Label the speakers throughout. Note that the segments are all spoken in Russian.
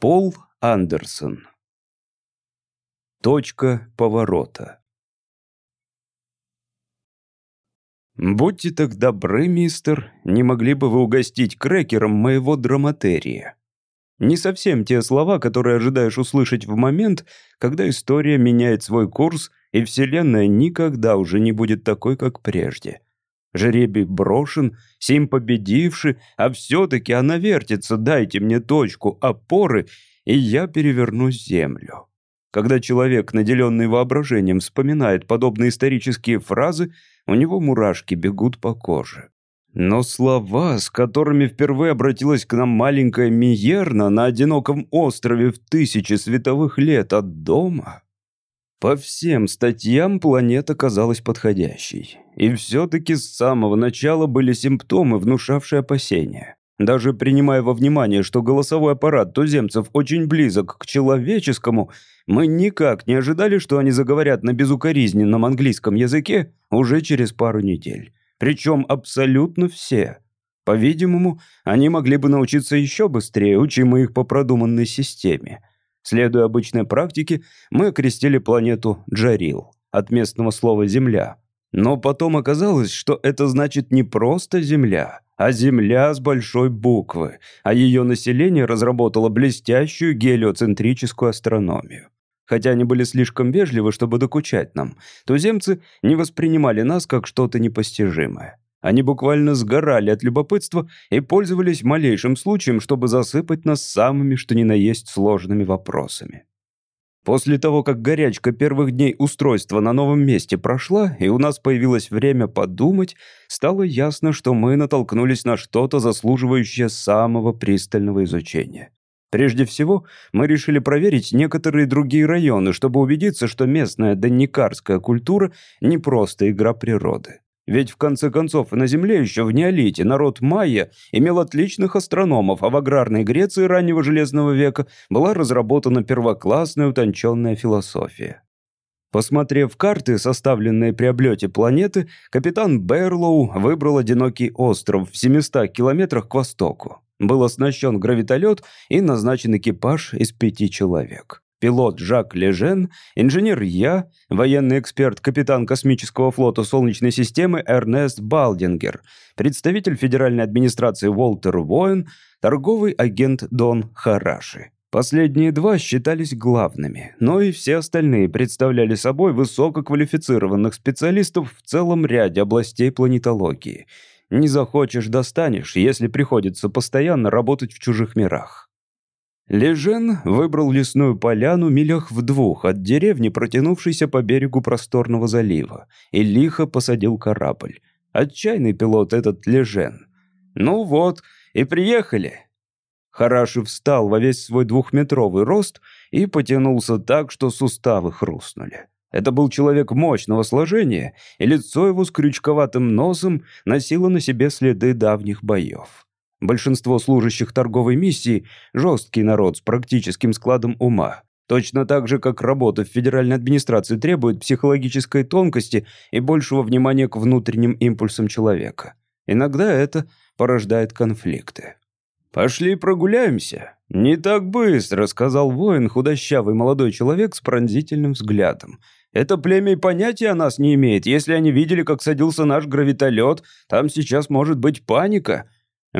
Speaker 1: Пол Андерсон. Точка поворота. «Будьте так добры, мистер, не могли бы вы угостить крекером моего драматерия?» Не совсем те слова, которые ожидаешь услышать в момент, когда история меняет свой курс, и Вселенная никогда уже не будет такой, как прежде. Жребий брошен, сим победивший, а все-таки она вертится, дайте мне точку опоры, и я переверну землю. Когда человек, наделенный воображением, вспоминает подобные исторические фразы, у него мурашки бегут по коже. Но слова, с которыми впервые обратилась к нам маленькая Миерна на одиноком острове в тысячи световых лет от дома, по всем статьям планета казалась подходящей. И все-таки с самого начала были симптомы, внушавшие опасения. Даже принимая во внимание, что голосовой аппарат туземцев очень близок к человеческому, мы никак не ожидали, что они заговорят на безукоризненном английском языке уже через пару недель. Причем абсолютно все. По-видимому, они могли бы научиться еще быстрее, учим их по продуманной системе. Следуя обычной практике, мы окрестили планету Джарил, от местного слова «земля». Но потом оказалось, что это значит не просто Земля, а Земля с большой буквы, а ее население разработало блестящую гелиоцентрическую астрономию. Хотя они были слишком вежливы, чтобы докучать нам, туземцы не воспринимали нас как что-то непостижимое. Они буквально сгорали от любопытства и пользовались малейшим случаем, чтобы засыпать нас самыми, что ни на есть, сложными вопросами. После того, как горячка первых дней устройства на новом месте прошла, и у нас появилось время подумать, стало ясно, что мы натолкнулись на что-то, заслуживающее самого пристального изучения. Прежде всего, мы решили проверить некоторые другие районы, чтобы убедиться, что местная данникарская культура не просто игра природы. Ведь в конце концов на Земле еще в неолите народ майя имел отличных астрономов, а в аграрной Греции раннего Железного века была разработана первоклассная утонченная философия. Посмотрев карты, составленные при облете планеты, капитан Бэрлоу выбрал одинокий остров в 700 километрах к востоку. Был оснащен гравитолет и назначен экипаж из пяти человек пилот Жак Лежен, инженер Я, военный эксперт, капитан космического флота Солнечной системы Эрнест Балдингер, представитель федеральной администрации Уолтер Воен, торговый агент Дон Хараши. Последние два считались главными, но и все остальные представляли собой высококвалифицированных специалистов в целом ряде областей планетологии. Не захочешь – достанешь, если приходится постоянно работать в чужих мирах. Лежен выбрал лесную поляну милях в двух от деревни, протянувшейся по берегу просторного залива, и лихо посадил корабль. Отчаянный пилот этот Лежен. «Ну вот, и приехали». Хараши встал во весь свой двухметровый рост и потянулся так, что суставы хрустнули. Это был человек мощного сложения, и лицо его с крючковатым носом носило на себе следы давних боев. Большинство служащих торговой миссии – жесткий народ с практическим складом ума. Точно так же, как работа в федеральной администрации требует психологической тонкости и большего внимания к внутренним импульсам человека. Иногда это порождает конфликты. «Пошли прогуляемся». «Не так быстро», — сказал воин, худощавый молодой человек с пронзительным взглядом. «Это племя и понятия о нас не имеет. Если они видели, как садился наш гравитолет, там сейчас может быть паника».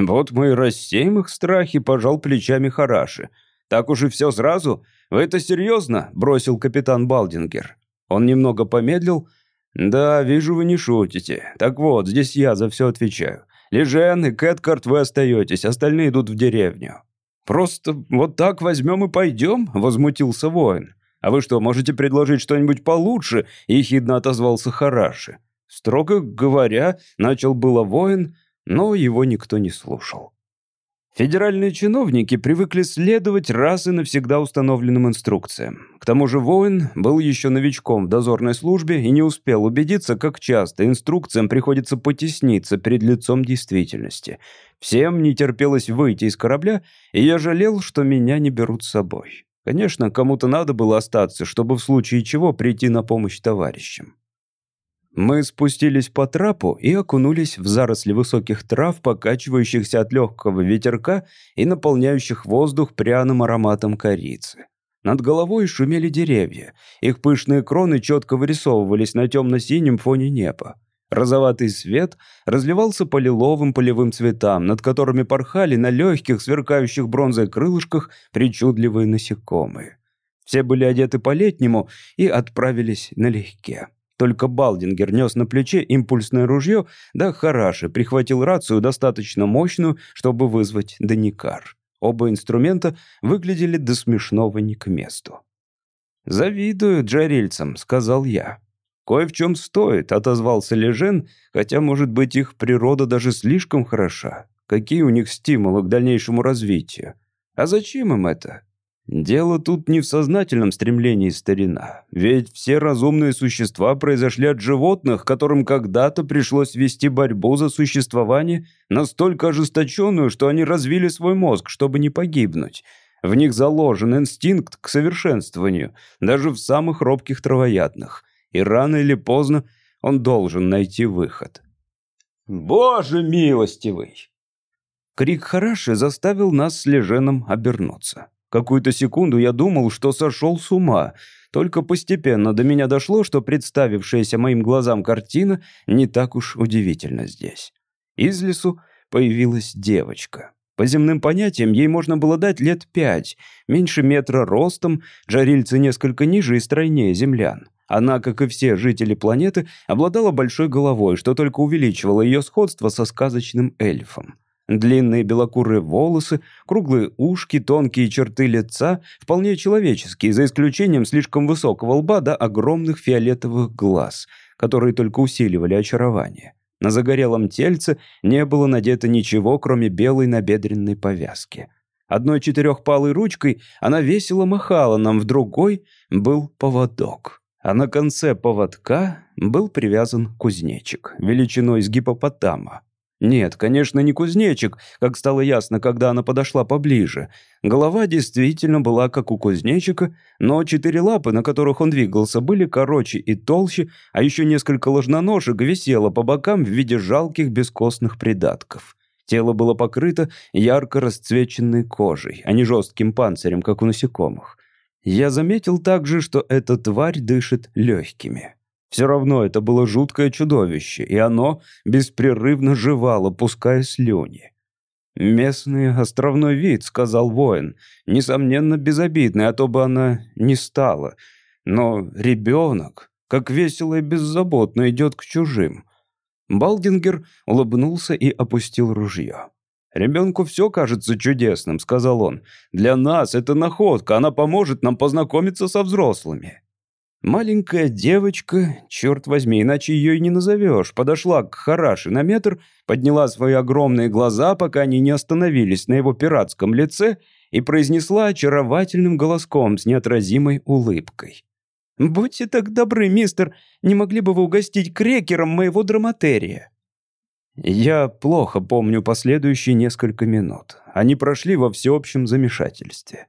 Speaker 1: «Вот мы и рассеем их страхи», — пожал плечами Хараши. «Так уж и все сразу? Вы это серьезно?» — бросил капитан Балдингер. Он немного помедлил. «Да, вижу, вы не шутите. Так вот, здесь я за все отвечаю. Лежен и Кэткарт вы остаетесь, остальные идут в деревню». «Просто вот так возьмем и пойдем?» — возмутился воин. «А вы что, можете предложить что-нибудь получше?» — ехидно отозвался Хараши. «Строго говоря, начал было воин, но его никто не слушал. Федеральные чиновники привыкли следовать раз и навсегда установленным инструкциям. К тому же воин был еще новичком в дозорной службе и не успел убедиться, как часто инструкциям приходится потесниться перед лицом действительности. Всем не терпелось выйти из корабля, и я жалел, что меня не берут с собой. Конечно, кому-то надо было остаться, чтобы в случае чего прийти на помощь товарищам. Мы спустились по трапу и окунулись в заросли высоких трав, покачивающихся от легкого ветерка и наполняющих воздух пряным ароматом корицы. Над головой шумели деревья. Их пышные кроны четко вырисовывались на темно-синем фоне неба. Розоватый свет разливался по лиловым полевым цветам, над которыми порхали на легких, сверкающих бронзой крылышках причудливые насекомые. Все были одеты по-летнему и отправились налегке. Только Балдингер нес на плече импульсное ружье, да Хараши прихватил рацию достаточно мощную, чтобы вызвать Даникар. Оба инструмента выглядели до смешного не к месту. «Завидую джарильцам», — сказал я. «Кое в чем стоит», — отозвался Лежен, хотя, может быть, их природа даже слишком хороша. Какие у них стимулы к дальнейшему развитию? А зачем им это? Дело тут не в сознательном стремлении старина. Ведь все разумные существа произошли от животных, которым когда-то пришлось вести борьбу за существование настолько ожесточенную, что они развили свой мозг, чтобы не погибнуть. В них заложен инстинкт к совершенствованию, даже в самых робких травоядных. И рано или поздно он должен найти выход. «Боже милостивый!» Крик Хараши заставил нас с Леженом обернуться. Какую-то секунду я думал, что сошел с ума. Только постепенно до меня дошло, что представившаяся моим глазам картина не так уж удивительна здесь. Из лесу появилась девочка. По земным понятиям, ей можно было дать лет пять, меньше метра ростом, джарильцы несколько ниже и стройнее землян. Она, как и все жители планеты, обладала большой головой, что только увеличивало ее сходство со сказочным эльфом. Длинные белокурые волосы, круглые ушки, тонкие черты лица, вполне человеческие, за исключением слишком высокого лба до огромных фиолетовых глаз, которые только усиливали очарование. На загорелом тельце не было надето ничего, кроме белой набедренной повязки. Одной четырехпалой ручкой она весело махала нам, в другой был поводок. А на конце поводка был привязан кузнечик, величиной с гипопотама. Нет, конечно, не кузнечик, как стало ясно, когда она подошла поближе. Голова действительно была как у кузнечика, но четыре лапы, на которых он двигался, были короче и толще, а еще несколько ложноножек висело по бокам в виде жалких бескостных придатков. Тело было покрыто ярко расцвеченной кожей, а не жестким панцирем, как у насекомых. Я заметил также, что эта тварь дышит легкими. Все равно это было жуткое чудовище, и оно беспрерывно жевало, пуская слюни. «Местный островной вид», — сказал воин, — «несомненно, безобидный, а то бы она не стала. Но ребенок, как весело и беззаботно идет к чужим». Балдингер улыбнулся и опустил ружье. «Ребенку все кажется чудесным», — сказал он. «Для нас это находка, она поможет нам познакомиться со взрослыми». Маленькая девочка, черт возьми, иначе ее и не назовешь, подошла к Хараши на метр, подняла свои огромные глаза, пока они не остановились на его пиратском лице, и произнесла очаровательным голоском с неотразимой улыбкой. «Будьте так добры, мистер, не могли бы вы угостить крекером моего драматерия?» Я плохо помню последующие несколько минут. Они прошли во всеобщем замешательстве.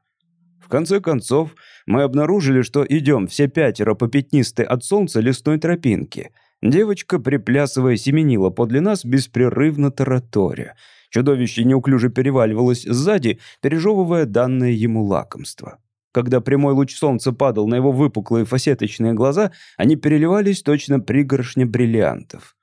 Speaker 1: Конце концов, мы обнаружили, что идем все пятеро по пятнистой от солнца лесной тропинке. Девочка, приплясывая, семенила подле нас, беспрерывно тараторя. Чудовище неуклюже переваливалось сзади, пережевывая данное ему лакомство. Когда прямой луч солнца падал на его выпуклые фасеточные глаза, они переливались точно пригоршня бриллиантов.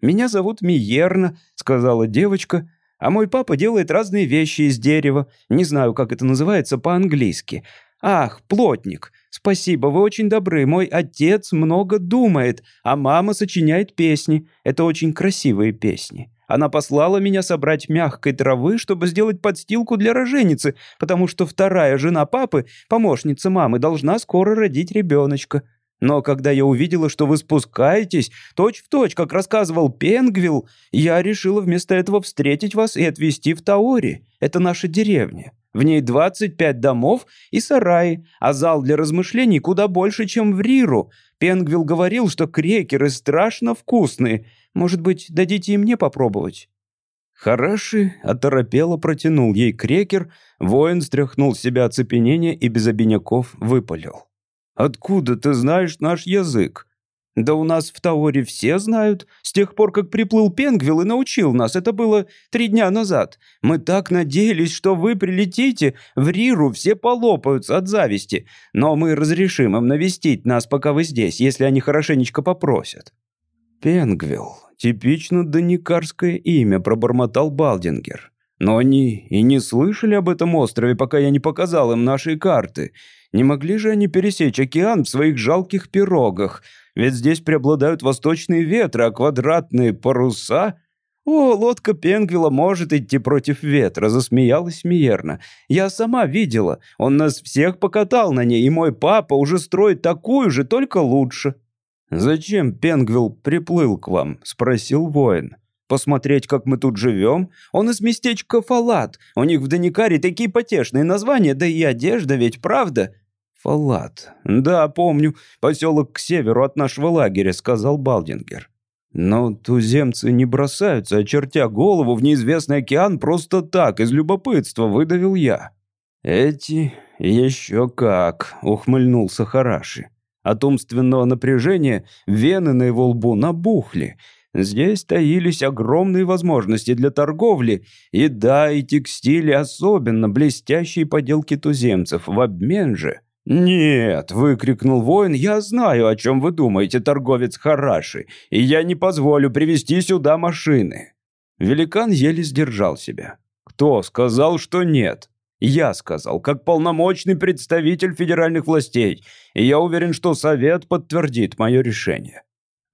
Speaker 1: «Меня зовут Миерна», — сказала девочка, — а мой папа делает разные вещи из дерева. Не знаю, как это называется по-английски. Ах, плотник. Спасибо, вы очень добры. Мой отец много думает, а мама сочиняет песни. Это очень красивые песни. Она послала меня собрать мягкой травы, чтобы сделать подстилку для роженицы, потому что вторая жена папы, помощница мамы, должна скоро родить ребеночка. Но когда я увидела, что вы спускаетесь, точь-в-точь, точь, как рассказывал Пенгвилл, я решила вместо этого встретить вас и отвезти в Таори. Это наша деревня. В ней 25 домов и сараи, а зал для размышлений куда больше, чем в Риру. Пенгвилл говорил, что крекеры страшно вкусные. Может быть, дадите и мне попробовать?» Хараши оторопело протянул ей крекер, воин стряхнул с себя оцепенение и без обиняков выпалил. Откуда ты знаешь наш язык?» Да у нас в Тауре все знают. С тех пор, как приплыл Пенгвилл и научил нас, это было три дня назад. Мы так надеялись, что вы прилетите. В Риру все полопаются от зависти. Но мы разрешим им навестить нас, пока вы здесь, если они хорошенечко попросят». «Пенгвилл. Типично доникарское имя», — пробормотал Балдингер. «Но они и не слышали об этом острове, пока я не показал им наши карты. Не могли же они пересечь океан в своих жалких пирогах?» Ведь здесь преобладают восточные ветры, а квадратные паруса... «О, лодка Пенгвила может идти против ветра», — засмеялась Миерна. «Я сама видела. Он нас всех покатал на ней, и мой папа уже строит такую же, только лучше». «Зачем Пенгвилл приплыл к вам?» — спросил воин. «Посмотреть, как мы тут живем? Он из местечка Фалат. У них в Даникаре такие потешные названия, да и одежда ведь, правда?» «Фалат. Да, помню. Поселок к северу от нашего лагеря», — сказал Балдингер. «Но туземцы не бросаются, очертя голову в неизвестный океан просто так, из любопытства», — выдавил я. «Эти еще как», — ухмыльнулся Хараши. От умственного напряжения вены на его лбу набухли. Здесь таились огромные возможности для торговли, и да, и текстили особенно блестящие поделки туземцев. В обмен же «Нет!» — выкрикнул воин. «Я знаю, о чем вы думаете, торговец Хараши, и я не позволю привести сюда машины!» Великан еле сдержал себя. «Кто сказал, что нет?» «Я сказал, как полномочный представитель федеральных властей, и я уверен, что Совет подтвердит мое решение».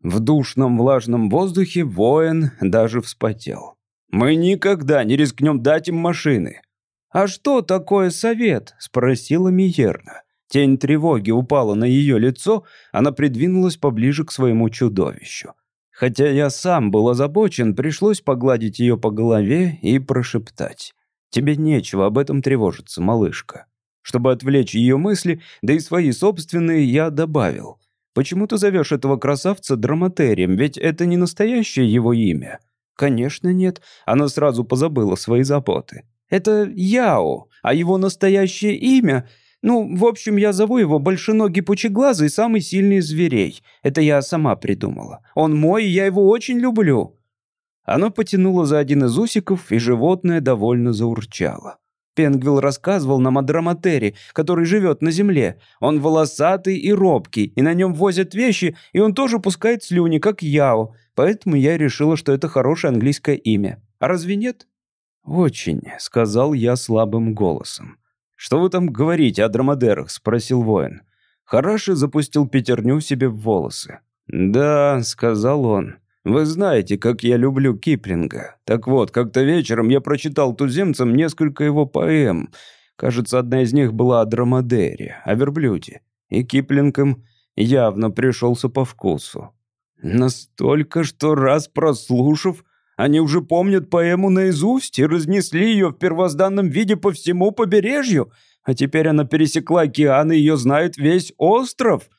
Speaker 1: В душном влажном воздухе воин даже вспотел. «Мы никогда не рискнем дать им машины». «А что такое совет?» — спросила Миерна. Тень тревоги упала на ее лицо, она придвинулась поближе к своему чудовищу. Хотя я сам был озабочен, пришлось погладить ее по голове и прошептать. «Тебе нечего об этом тревожиться, малышка». Чтобы отвлечь ее мысли, да и свои собственные, я добавил. «Почему ты зовешь этого красавца драматерием, ведь это не настоящее его имя?» «Конечно нет», она сразу позабыла свои заботы. «Это Яо, а его настоящее имя ну, в общем, я зову его Большеногий Пучеглазый, самый сильный из зверей. Это я сама придумала. Он мой, я его очень люблю». Оно потянуло за один из усиков, и животное довольно заурчало. Пенгвилл рассказывал нам о Драматере, который живет на земле. Он волосатый и робкий, и на нем возят вещи, и он тоже пускает слюни, как Яо. Поэтому я решила, что это хорошее английское имя. А разве нет? «Очень», — сказал я слабым голосом. «Что вы там говорите о драмадерах?» — спросил воин. Хараши запустил пятерню себе в волосы. «Да», — сказал он, — «вы знаете, как я люблю Киплинга. Так вот, как-то вечером я прочитал туземцам несколько его поэм. Кажется, одна из них была о драмадере, о верблюде. И Киплинг им явно пришелся по вкусу. Настолько, что раз прослушав, они уже помнят поэму наизусть и разнесли ее в первозданном виде по всему побережью, а теперь она пересекла океан, и ее знает весь остров.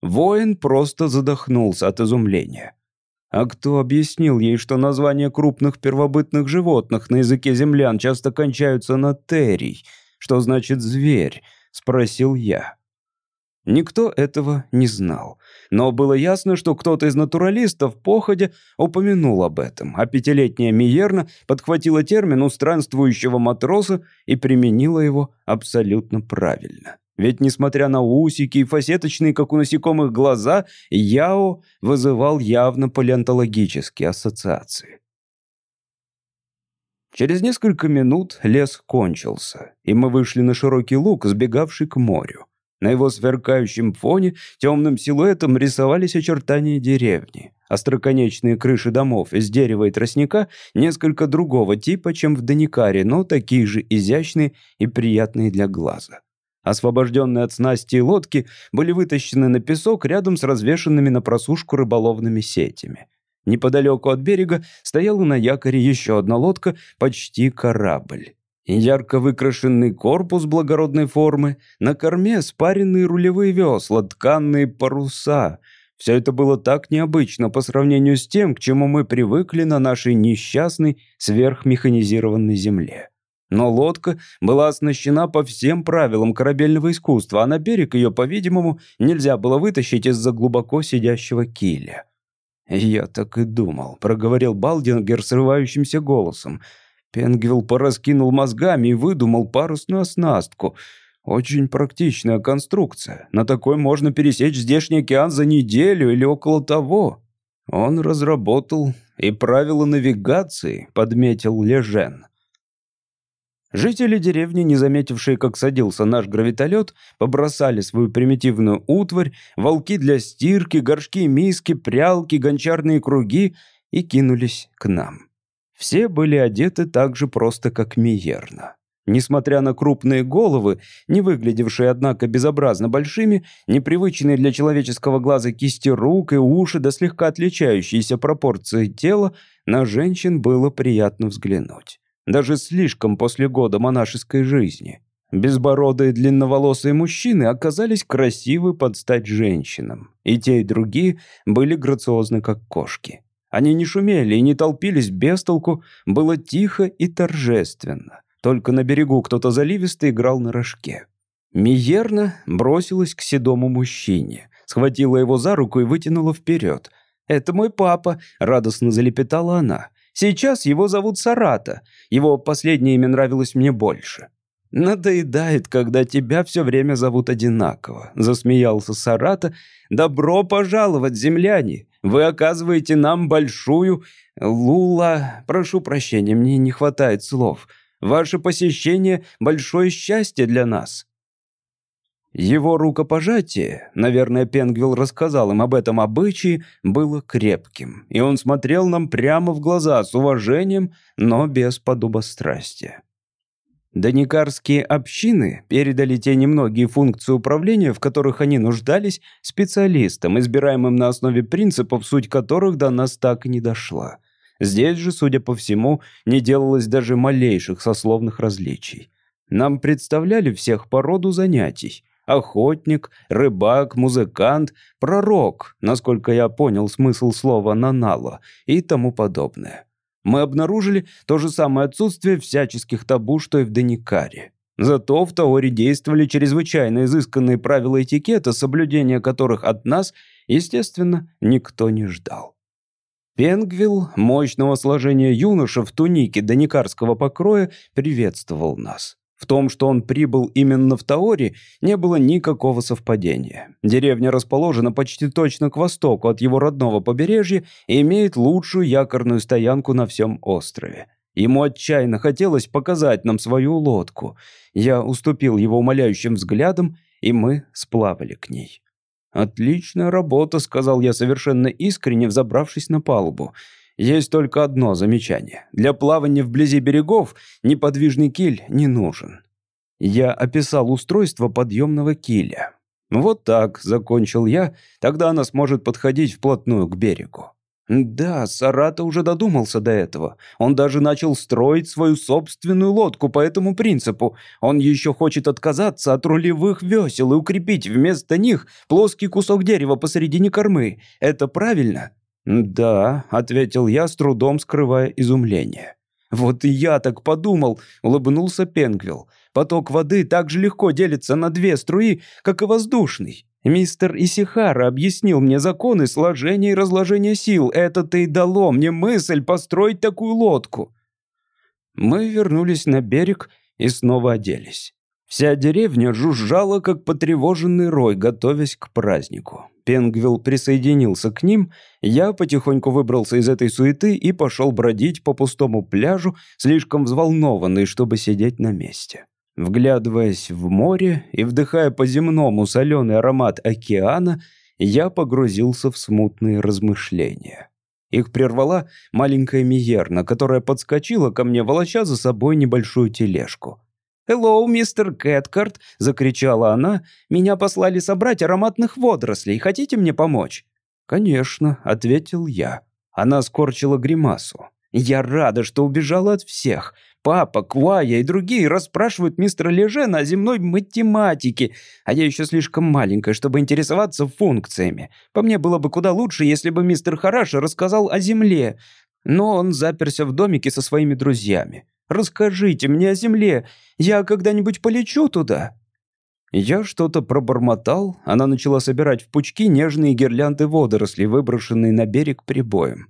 Speaker 1: Воин просто задохнулся от изумления. А кто объяснил ей, что названия крупных первобытных животных на языке землян часто кончаются на «терий», что значит «зверь», — спросил я. Никто этого не знал. Но было ясно, что кто-то из натуралистов походя упомянул об этом, а пятилетняя Миерна подхватила термин у странствующего матроса и применила его абсолютно правильно. Ведь, несмотря на усики и фасеточные, как у насекомых, глаза, Яо вызывал явно палеонтологические ассоциации. Через несколько минут лес кончился, и мы вышли на широкий луг, сбегавший к морю. На его сверкающем фоне темным силуэтом рисовались очертания деревни. Остроконечные крыши домов из дерева и тростника несколько другого типа, чем в Даникаре, но такие же изящные и приятные для глаза. Освобожденные от снасти лодки были вытащены на песок рядом с развешенными на просушку рыболовными сетями. Неподалеку от берега стояла на якоре еще одна лодка, почти корабль ярко выкрашенный корпус благородной формы, на корме спаренные рулевые весла, тканные паруса. Все это было так необычно по сравнению с тем, к чему мы привыкли на нашей несчастной сверхмеханизированной земле. Но лодка была оснащена по всем правилам корабельного искусства, а на берег ее, по-видимому, нельзя было вытащить из-за глубоко сидящего киля. «Я так и думал», — проговорил Балдингер срывающимся голосом. Пенгвилл пораскинул мозгами и выдумал парусную оснастку. Очень практичная конструкция. На такой можно пересечь здешний океан за неделю или около того. Он разработал и правила навигации, подметил Лежен. Жители деревни, не заметившие, как садился наш гравитолет, побросали свою примитивную утварь, волки для стирки, горшки, миски, прялки, гончарные круги и кинулись к нам. Все были одеты так же просто, как Миерна. Несмотря на крупные головы, не выглядевшие, однако, безобразно большими, непривычные для человеческого глаза кисти рук и уши, да слегка отличающиеся пропорции тела, на женщин было приятно взглянуть. Даже слишком после года монашеской жизни. Безбородые длинноволосые мужчины оказались красивы под стать женщинам. И те, и другие были грациозны, как кошки. Они не шумели и не толпились без толку, было тихо и торжественно. Только на берегу кто-то заливисто играл на рожке. Миерна бросилась к седому мужчине, схватила его за руку и вытянула вперед. «Это мой папа», — радостно залепетала она. «Сейчас его зовут Сарата. Его последнее имя нравилось мне больше». «Надоедает, когда тебя все время зовут одинаково», — засмеялся Сарата. «Добро пожаловать, земляне! Вы оказываете нам большую... Лула... Прошу прощения, мне не хватает слов. Ваше посещение — большое счастье для нас». Его рукопожатие, наверное, Пенгвилл рассказал им об этом обычае, было крепким, и он смотрел нам прямо в глаза с уважением, но без подобострастия. Доникарские общины передали те немногие функции управления, в которых они нуждались, специалистам, избираемым на основе принципов, суть которых до нас так и не дошла. Здесь же, судя по всему, не делалось даже малейших сословных различий. Нам представляли всех по роду занятий. Охотник, рыбак, музыкант, пророк, насколько я понял смысл слова «нанала» и тому подобное. Мы обнаружили то же самое отсутствие всяческих табу, что и в Деникаре. Зато в Таоре действовали чрезвычайно изысканные правила этикета, соблюдения которых от нас, естественно, никто не ждал. Пенгвилл, мощного сложения юноша в тунике доникарского покроя, приветствовал нас. В том, что он прибыл именно в Таоре, не было никакого совпадения. Деревня расположена почти точно к востоку от его родного побережья и имеет лучшую якорную стоянку на всем острове. Ему отчаянно хотелось показать нам свою лодку. Я уступил его умоляющим взглядом, и мы сплавали к ней. «Отличная работа», — сказал я совершенно искренне, взобравшись на палубу. «Есть только одно замечание. Для плавания вблизи берегов неподвижный киль не нужен». Я описал устройство подъемного киля. «Вот так», — закончил я, — «тогда она сможет подходить вплотную к берегу». Да, Сарата уже додумался до этого. Он даже начал строить свою собственную лодку по этому принципу. Он еще хочет отказаться от рулевых весел и укрепить вместо них плоский кусок дерева посередине кормы. Это правильно? Да, ответил я, с трудом скрывая изумление. Вот и я так подумал, улыбнулся Пенгвилл. Поток воды так же легко делится на две струи, как и воздушный. Мистер Исихара объяснил мне законы сложения и разложения сил. Это-то и дало мне мысль построить такую лодку. Мы вернулись на берег и снова оделись. Вся деревня жужжала, как потревоженный рой, готовясь к празднику. Пенгвилл присоединился к ним, я потихоньку выбрался из этой суеты и пошел бродить по пустому пляжу, слишком взволнованный, чтобы сидеть на месте. Вглядываясь в море и вдыхая по-земному соленый аромат океана, я погрузился в смутные размышления. Их прервала маленькая Миерна, которая подскочила ко мне, волоча за собой небольшую тележку. «Hello, мистер Кэткарт!» — закричала она. «Меня послали собрать ароматных водорослей. Хотите мне помочь?» «Конечно», — ответил я. Она скорчила гримасу. «Я рада, что убежала от всех. Папа, Квая и другие расспрашивают мистера Лежена о земной математике, а я еще слишком маленькая, чтобы интересоваться функциями. По мне было бы куда лучше, если бы мистер Хараши рассказал о земле, но он заперся в домике со своими друзьями. Расскажите мне о Земле. Я когда-нибудь полечу туда?» Я что-то пробормотал, она начала собирать в пучки нежные гирлянды водорослей, выброшенные на берег прибоем.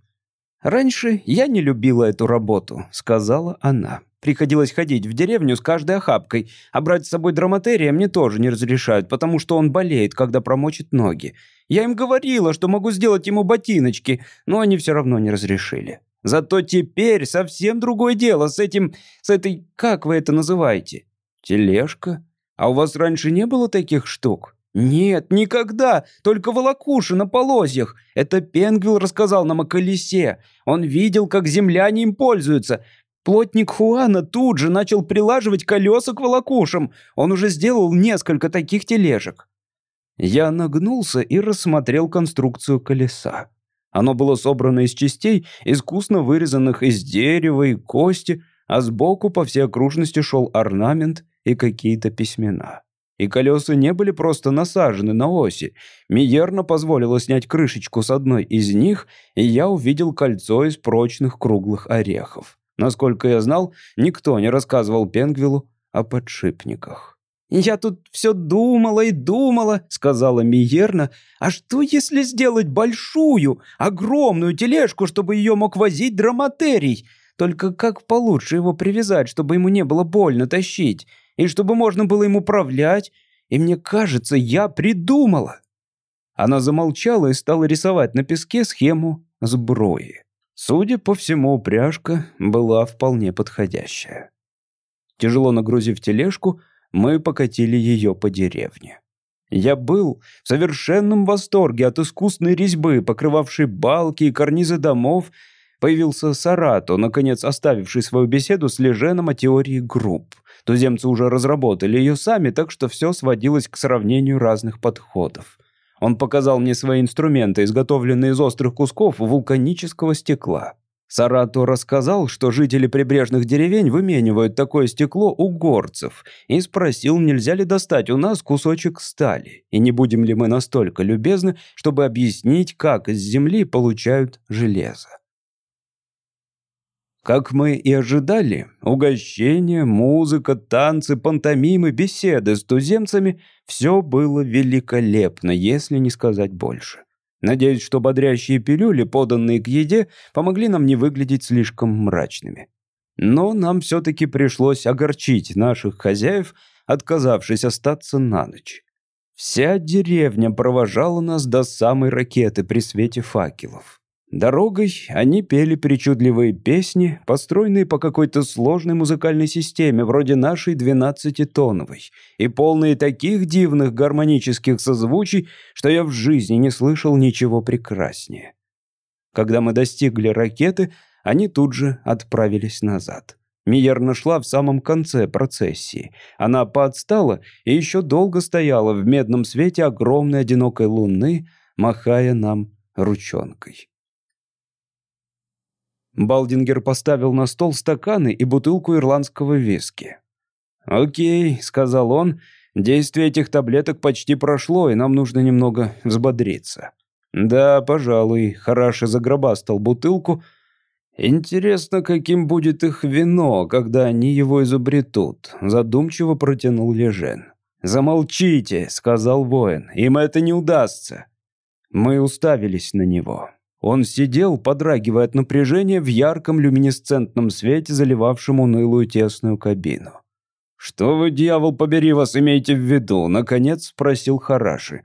Speaker 1: «Раньше я не любила эту работу», — сказала она. «Приходилось ходить в деревню с каждой охапкой, а брать с собой драматерия мне тоже не разрешают, потому что он болеет, когда промочит ноги. Я им говорила, что могу сделать ему ботиночки, но они все равно не разрешили. Зато теперь совсем другое дело с этим... с этой... как вы это называете? Тележка? А у вас раньше не было таких штук? Нет, никогда, только волокуши на полозьях. Это Пенгвилл рассказал нам о колесе. Он видел, как земляне им пользуются. Плотник Хуана тут же начал прилаживать колеса к волокушам. Он уже сделал несколько таких тележек. Я нагнулся и рассмотрел конструкцию колеса. Оно было собрано из частей, искусно вырезанных из дерева и кости, а сбоку по всей окружности шел орнамент и какие-то письмена. И колеса не были просто насажены на оси. Миерна позволила снять крышечку с одной из них, и я увидел кольцо из прочных круглых орехов. Насколько я знал, никто не рассказывал Пенгвилу о подшипниках. «Я тут все думала и думала», — сказала Миерна. «А что, если сделать большую, огромную тележку, чтобы ее мог возить драматерий? Только как получше его привязать, чтобы ему не было больно тащить, и чтобы можно было им управлять? И мне кажется, я придумала». Она замолчала и стала рисовать на песке схему сброи. Судя по всему, упряжка была вполне подходящая. Тяжело нагрузив тележку, мы покатили ее по деревне. Я был в совершенном восторге от искусной резьбы, покрывавшей балки и карнизы домов. Появился Сарато, наконец оставивший свою беседу с Леженом о теории групп. Туземцы уже разработали ее сами, так что все сводилось к сравнению разных подходов. Он показал мне свои инструменты, изготовленные из острых кусков вулканического стекла. Сарато рассказал, что жители прибрежных деревень выменивают такое стекло у горцев, и спросил, нельзя ли достать у нас кусочек стали, и не будем ли мы настолько любезны, чтобы объяснить, как из земли получают железо. Как мы и ожидали, угощения, музыка, танцы, пантомимы, беседы с туземцами – все было великолепно, если не сказать больше. Надеюсь, что бодрящие пилюли, поданные к еде, помогли нам не выглядеть слишком мрачными. Но нам все-таки пришлось огорчить наших хозяев, отказавшись остаться на ночь. Вся деревня провожала нас до самой ракеты при свете факелов. Дорогой они пели причудливые песни, построенные по какой-то сложной музыкальной системе, вроде нашей двенадцатитоновой, и полные таких дивных гармонических созвучий, что я в жизни не слышал ничего прекраснее. Когда мы достигли ракеты, они тут же отправились назад. Миер шла в самом конце процессии. Она поотстала и еще долго стояла в медном свете огромной одинокой луны, махая нам ручонкой. Балдингер поставил на стол стаканы и бутылку ирландского виски. «Окей», — сказал он, — «действие этих таблеток почти прошло, и нам нужно немного взбодриться». «Да, пожалуй», — Хараши загробастал бутылку. «Интересно, каким будет их вино, когда они его изобретут», — задумчиво протянул Лежен. «Замолчите», — сказал воин, — «им это не удастся». Мы уставились на него. Он сидел, подрагивая от напряжения в ярком люминесцентном свете, заливавшем унылую тесную кабину. «Что вы, дьявол, побери, вас имеете в виду?» — наконец спросил Хараши.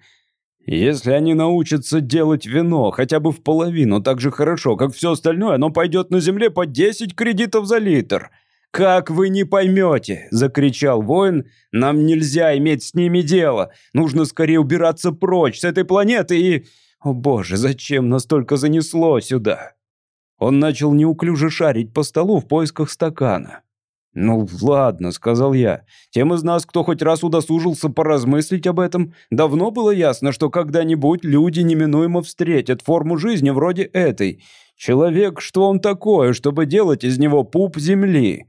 Speaker 1: «Если они научатся делать вино хотя бы в половину так же хорошо, как все остальное, оно пойдет на земле по 10 кредитов за литр». «Как вы не поймете!» — закричал воин. «Нам нельзя иметь с ними дело. Нужно скорее убираться прочь с этой планеты и...» О боже, зачем настолько занесло сюда? Он начал неуклюже шарить по столу в поисках стакана. «Ну ладно», — сказал я. «Тем из нас, кто хоть раз удосужился поразмыслить об этом, давно было ясно, что когда-нибудь люди неминуемо встретят форму жизни вроде этой. Человек, что он такое, чтобы делать из него пуп земли?»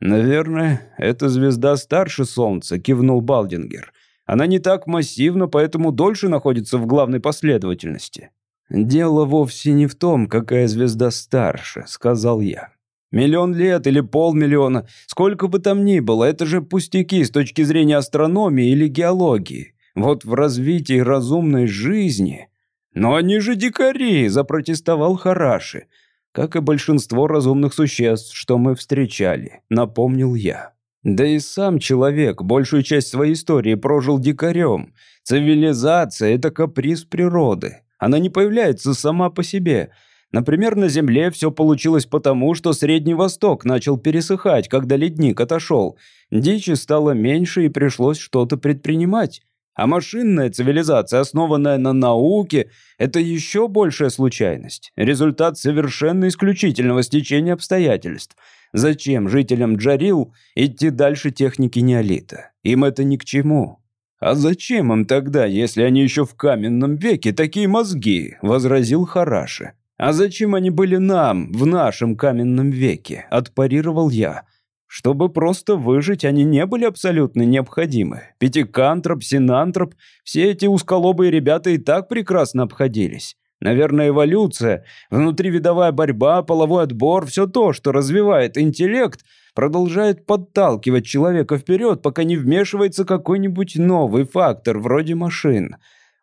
Speaker 1: «Наверное, эта звезда старше Солнца», — кивнул Балдингер. Она не так массивна, поэтому дольше находится в главной последовательности. «Дело вовсе не в том, какая звезда старше», — сказал я. Миллион лет или полмиллиона, сколько бы там ни было, это же пустяки с точки зрения астрономии или геологии. Вот в развитии разумной жизни... «Но они же дикари!» – запротестовал Хараши. «Как и большинство разумных существ, что мы встречали», – напомнил я. Да и сам человек большую часть своей истории прожил дикарем. Цивилизация – это каприз природы. Она не появляется сама по себе. Например, на Земле все получилось потому, что Средний Восток начал пересыхать, когда ледник отошел. Дичи стало меньше и пришлось что-то предпринимать. А машинная цивилизация, основанная на науке, это еще большая случайность. Результат совершенно исключительного стечения обстоятельств – Зачем жителям Джарил идти дальше техники неолита? Им это ни к чему. «А зачем им тогда, если они еще в каменном веке, такие мозги?» – возразил Хараши. «А зачем они были нам, в нашем каменном веке?» – отпарировал я. Чтобы просто выжить, они не были абсолютно необходимы. Пятикантроп, синантроп – все эти узколобые ребята и так прекрасно обходились. Наверное, эволюция, внутривидовая борьба, половой отбор, все то, что развивает интеллект, продолжает подталкивать человека вперед, пока не вмешивается какой-нибудь новый фактор, вроде машин.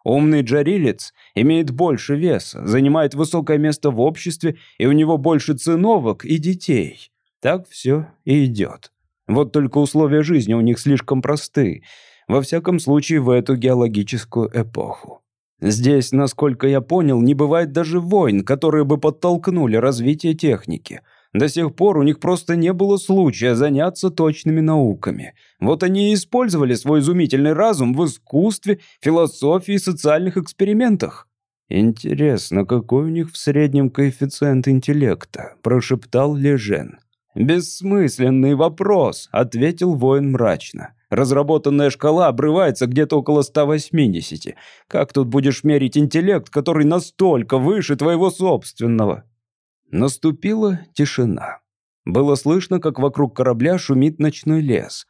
Speaker 1: Умный джарилец имеет больше веса, занимает высокое место в обществе, и у него больше циновок и детей. Так все и идет. Вот только условия жизни у них слишком просты, во всяком случае в эту геологическую эпоху. Здесь, насколько я понял, не бывает даже войн, которые бы подтолкнули развитие техники. До сих пор у них просто не было случая заняться точными науками. Вот они и использовали свой изумительный разум в искусстве, философии и социальных экспериментах. «Интересно, какой у них в среднем коэффициент интеллекта?» – прошептал Лежен. «Бессмысленный вопрос», – ответил воин мрачно. Разработанная шкала обрывается где-то около 180. Как тут будешь мерить интеллект, который настолько выше твоего собственного? Наступила тишина. Было слышно, как вокруг корабля шумит ночной лес.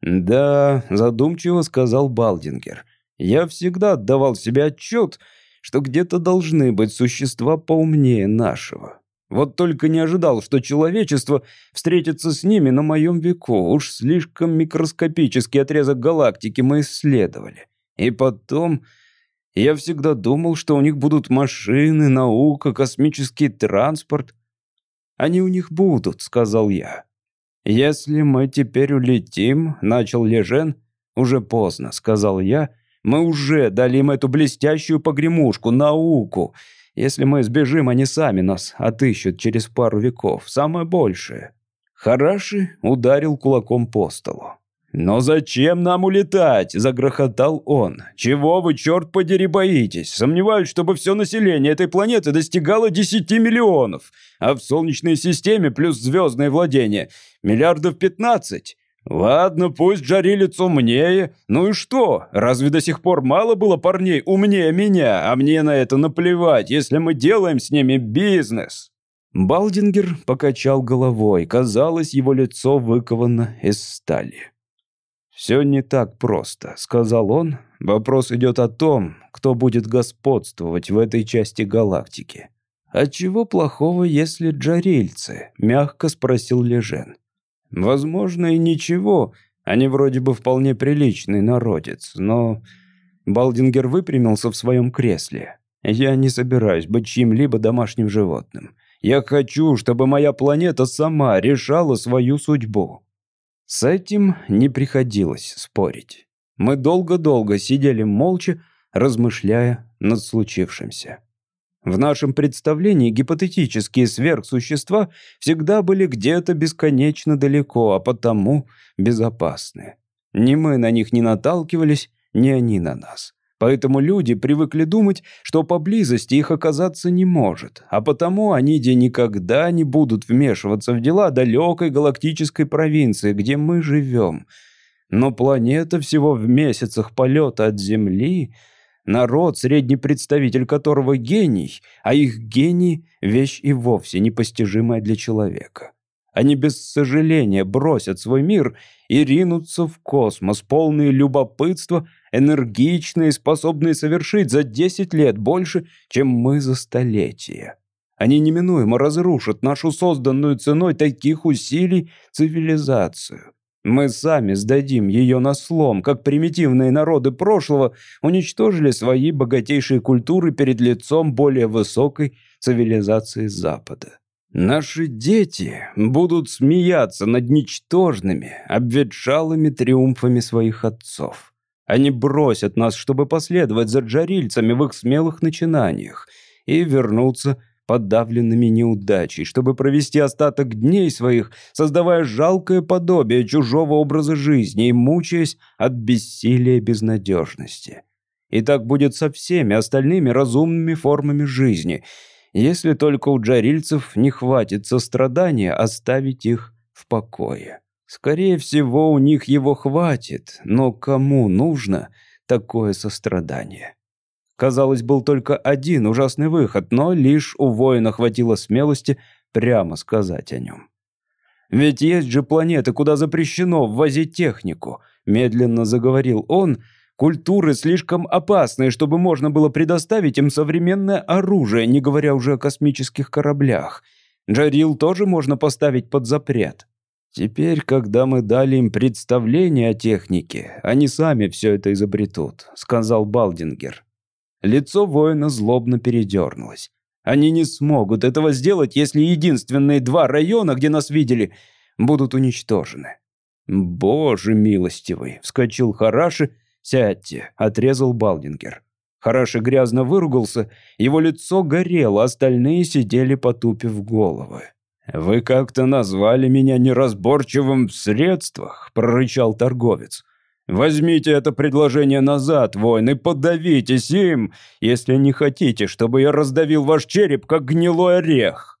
Speaker 1: «Да», — задумчиво сказал Балдингер, — «я всегда отдавал себе отчет, что где-то должны быть существа поумнее нашего. Вот только не ожидал, что человечество встретится с ними на моем веку. Уж слишком микроскопический отрезок галактики мы исследовали. И потом... Я всегда думал, что у них будут машины, наука, космический транспорт. Они у них будут, сказал я. Если мы теперь улетим, начал Лежен. Уже поздно, сказал я. Мы уже дали им эту блестящую погремушку, науку. Если мы сбежим, они сами нас отыщут через пару веков, самое большее». Хараши ударил кулаком по столу. «Но зачем нам улетать?» – загрохотал он. «Чего вы, черт подери, боитесь? Сомневаюсь, чтобы все население этой планеты достигало 10 миллионов, а в Солнечной системе плюс звездное владение – миллиардов 15. «Ладно, пусть жарилец умнее. Ну и что? Разве до сих пор мало было парней умнее меня, а мне на это наплевать, если мы делаем с ними бизнес?» Балдингер покачал головой. Казалось, его лицо выковано из стали. «Все не так просто», — сказал он. «Вопрос идет о том, кто будет господствовать в этой части галактики». «А чего плохого, если джарильцы?» — мягко спросил Лежен. Возможно, и ничего. Они вроде бы вполне приличный народец, но... Балдингер выпрямился в своем кресле. Я не собираюсь быть чьим-либо домашним животным. Я хочу, чтобы моя планета сама решала свою судьбу. С этим не приходилось спорить. Мы долго-долго сидели молча, размышляя над случившимся. В нашем представлении гипотетические сверхсущества всегда были где-то бесконечно далеко, а потому безопасны. Ни мы на них не наталкивались, ни они на нас. Поэтому люди привыкли думать, что поблизости их оказаться не может, а потому они где никогда не будут вмешиваться в дела далекой галактической провинции, где мы живем. Но планета всего в месяцах полета от Земли — Народ, средний представитель которого гений, а их гений — вещь и вовсе непостижимая для человека. Они без сожаления бросят свой мир и ринутся в космос, полные любопытства, энергичные, способные совершить за 10 лет больше, чем мы за столетия. Они неминуемо разрушат нашу созданную ценой таких усилий цивилизацию. Мы сами сдадим ее на слом, как примитивные народы прошлого уничтожили свои богатейшие культуры перед лицом более высокой цивилизации Запада. Наши дети будут смеяться над ничтожными, обветшалыми триумфами своих отцов. Они бросят нас, чтобы последовать за джарильцами в их смелых начинаниях и вернуться подавленными неудачей, чтобы провести остаток дней своих, создавая жалкое подобие чужого образа жизни и мучаясь от бессилия и безнадежности. И так будет со всеми остальными разумными формами жизни, если только у джарильцев не хватит сострадания оставить их в покое. Скорее всего, у них его хватит, но кому нужно такое сострадание? Казалось, был только один ужасный выход, но лишь у воина хватило смелости прямо сказать о нем. «Ведь есть же планеты, куда запрещено ввозить технику», — медленно заговорил он. «Культуры слишком опасные, чтобы можно было предоставить им современное оружие, не говоря уже о космических кораблях. Джарил тоже можно поставить под запрет». Теперь, когда мы дали им представление о технике, они сами все это изобретут», — сказал Балдингер. Лицо воина злобно передернулось. Они не смогут этого сделать, если единственные два района, где нас видели, будут уничтожены. «Боже милостивый!» — вскочил Хараши. «Сядьте!» — отрезал Балдингер. Хараши грязно выругался, его лицо горело, остальные сидели потупив головы. «Вы как-то назвали меня неразборчивым в средствах», — прорычал торговец. Возьмите это предложение назад, воин, и подавитесь им, если не хотите, чтобы я раздавил ваш череп, как гнилой орех.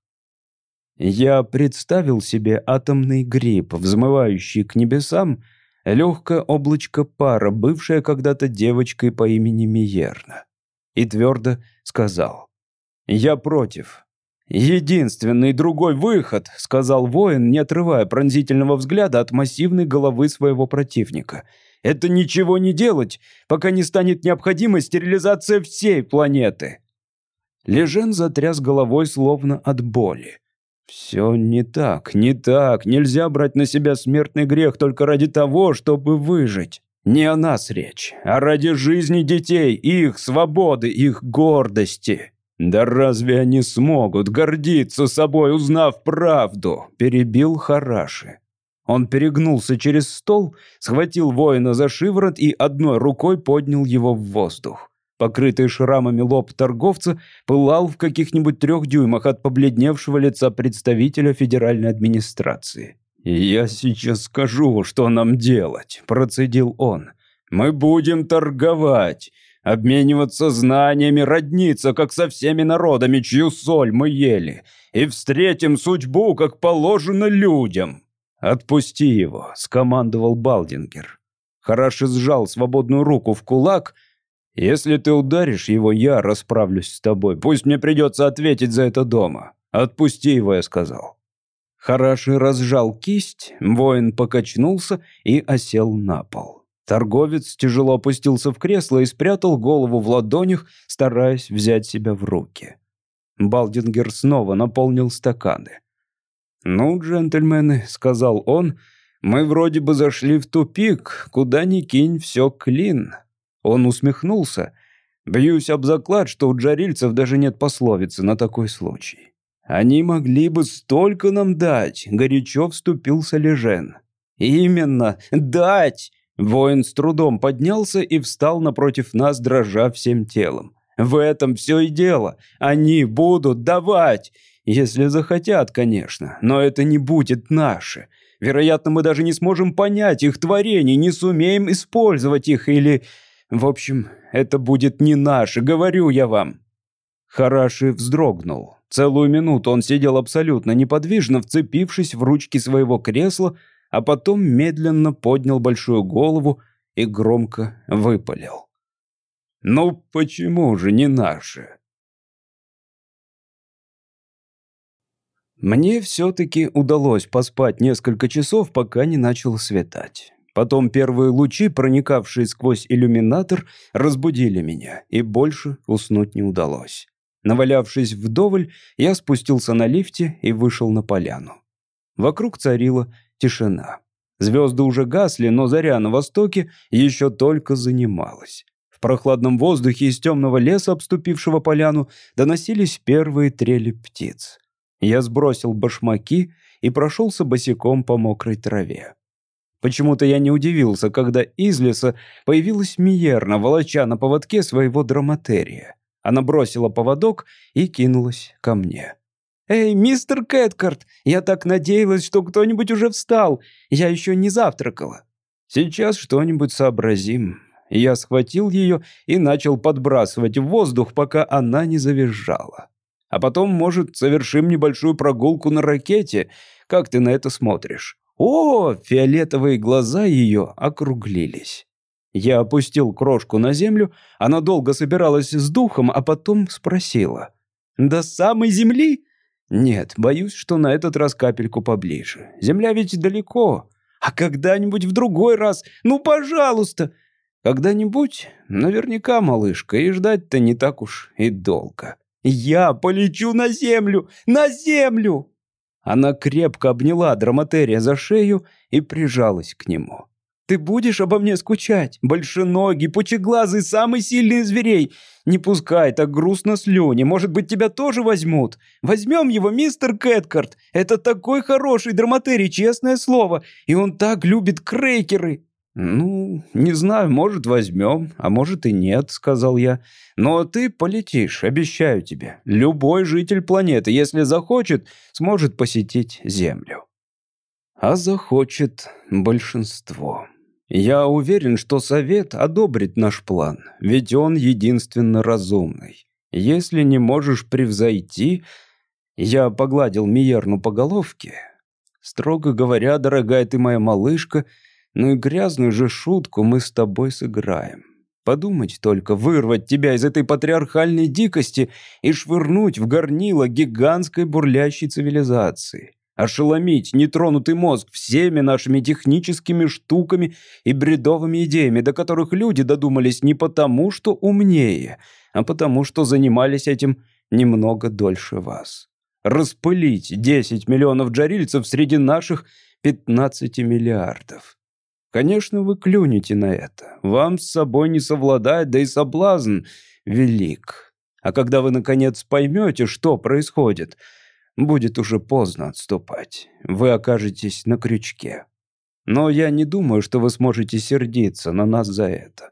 Speaker 1: Я представил себе атомный гриб, взмывающий к небесам, легкое облачко пара, бывшее когда-то девочкой по имени Миерна. И твердо сказал, «Я против». «Единственный другой выход», — сказал воин, не отрывая пронзительного взгляда от массивной головы своего противника — это ничего не делать, пока не станет необходима стерилизация всей планеты. Лежен затряс головой словно от боли. «Все не так, не так. Нельзя брать на себя смертный грех только ради того, чтобы выжить. Не о нас речь, а ради жизни детей, их свободы, их гордости. Да разве они смогут гордиться собой, узнав правду?» – перебил Хараши. Он перегнулся через стол, схватил воина за шиворот и одной рукой поднял его в воздух. Покрытый шрамами лоб торговца пылал в каких-нибудь трех дюймах от побледневшего лица представителя федеральной администрации. «Я сейчас скажу, что нам делать», — процедил он. «Мы будем торговать, обмениваться знаниями, родниться, как со всеми народами, чью соль мы ели, и встретим судьбу, как положено людям». «Отпусти его», — скомандовал Балдингер. Хараши сжал свободную руку в кулак. «Если ты ударишь его, я расправлюсь с тобой. Пусть мне придется ответить за это дома. Отпусти его», — я сказал. Хараши разжал кисть, воин покачнулся и осел на пол. Торговец тяжело опустился в кресло и спрятал голову в ладонях, стараясь взять себя в руки. Балдингер снова наполнил стаканы. «Ну, джентльмены», — сказал он, — «мы вроде бы зашли в тупик, куда ни кинь, все клин». Он усмехнулся. «Бьюсь об заклад, что у джарильцев даже нет пословицы на такой случай». «Они могли бы столько нам дать», — горячо вступился Лежен. «Именно, дать!» Воин с трудом поднялся и встал напротив нас, дрожа всем телом. «В этом все и дело. Они будут давать. Если захотят, конечно, но это не будет наше. Вероятно, мы даже не сможем понять их творений, не сумеем использовать их или... В общем, это будет не наше, говорю я вам». Хараши вздрогнул. Целую минуту он сидел абсолютно неподвижно, вцепившись в ручки своего кресла, а потом медленно поднял большую голову и громко выпалил. «Ну почему же не наши? Мне все-таки удалось поспать несколько часов, пока не начало светать. Потом первые лучи, проникавшие сквозь иллюминатор, разбудили меня, и больше уснуть не удалось. Навалявшись вдоволь, я спустился на лифте и вышел на поляну. Вокруг царила тишина. Звезды уже гасли, но заря на востоке еще только занималась. В прохладном воздухе из темного леса, обступившего поляну, доносились первые трели птиц. Я сбросил башмаки и прошелся босиком по мокрой траве. Почему-то я не удивился, когда из леса появилась Миерна, волоча на поводке своего драматерия. Она бросила поводок и кинулась ко мне. «Эй, мистер Кэткарт, я так надеялась, что кто-нибудь уже встал. Я еще не завтракала». «Сейчас что-нибудь сообразим». Я схватил ее и начал подбрасывать в воздух, пока она не завизжала. А потом, может, совершим небольшую прогулку на ракете. Как ты на это смотришь? О, фиолетовые глаза ее округлились. Я опустил крошку на землю, она долго собиралась с духом, а потом спросила. «До самой земли?» «Нет, боюсь, что на этот раз капельку поближе. Земля ведь далеко. А когда-нибудь в другой раз? Ну, пожалуйста!» «Когда-нибудь? Наверняка, малышка, и ждать-то не так уж и долго». «Я полечу на землю! На землю!» Она крепко обняла Драматерия за шею и прижалась к нему. Ты будешь обо мне скучать? Большеногий, пучеглазый, самый сильный из зверей. Не пускай так грустно слюни. Может быть, тебя тоже возьмут? Возьмем его, мистер Кэткарт. Это такой хороший драматерий, честное слово. И он так любит крекеры. «Ну, не знаю, может, возьмем, а может и нет», — сказал я. «Но ты полетишь, обещаю тебе. Любой житель планеты, если захочет, сможет посетить Землю». А захочет большинство. Я уверен, что Совет одобрит наш план, ведь он единственно разумный. Если не можешь превзойти... Я погладил Миерну по головке. Строго говоря, дорогая ты моя малышка, ну и грязную же шутку мы с тобой сыграем. Подумать только, вырвать тебя из этой патриархальной дикости и швырнуть в горнило гигантской бурлящей цивилизации ошеломить нетронутый мозг всеми нашими техническими штуками и бредовыми идеями, до которых люди додумались не потому, что умнее, а потому, что занимались этим немного дольше вас. Распылить 10 миллионов джарильцев среди наших 15 миллиардов. Конечно, вы клюнете на это. Вам с собой не совладать, да и соблазн велик. А когда вы, наконец, поймете, что происходит – будет уже поздно отступать. Вы окажетесь на крючке. Но я не думаю, что вы сможете сердиться на нас за это.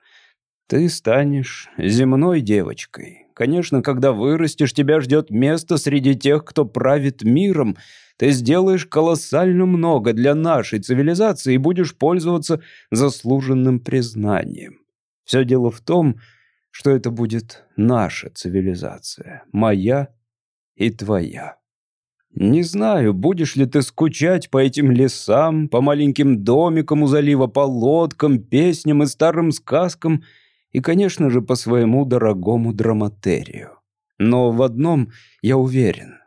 Speaker 1: Ты станешь земной девочкой. Конечно, когда вырастешь, тебя ждет место среди тех, кто правит миром. Ты сделаешь колоссально много для нашей цивилизации и будешь пользоваться заслуженным признанием. Все дело в том, что это будет наша цивилизация, моя и твоя. Не знаю, будешь ли ты скучать по этим лесам, по маленьким домикам у залива, по лодкам, песням и старым сказкам, и, конечно же, по своему дорогому драматерию. Но в одном я уверен.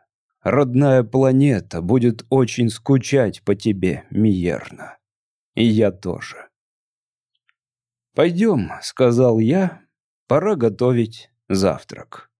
Speaker 1: Родная планета будет очень скучать по тебе, Миерна. И я тоже. «Пойдем», — сказал я, — «пора готовить завтрак».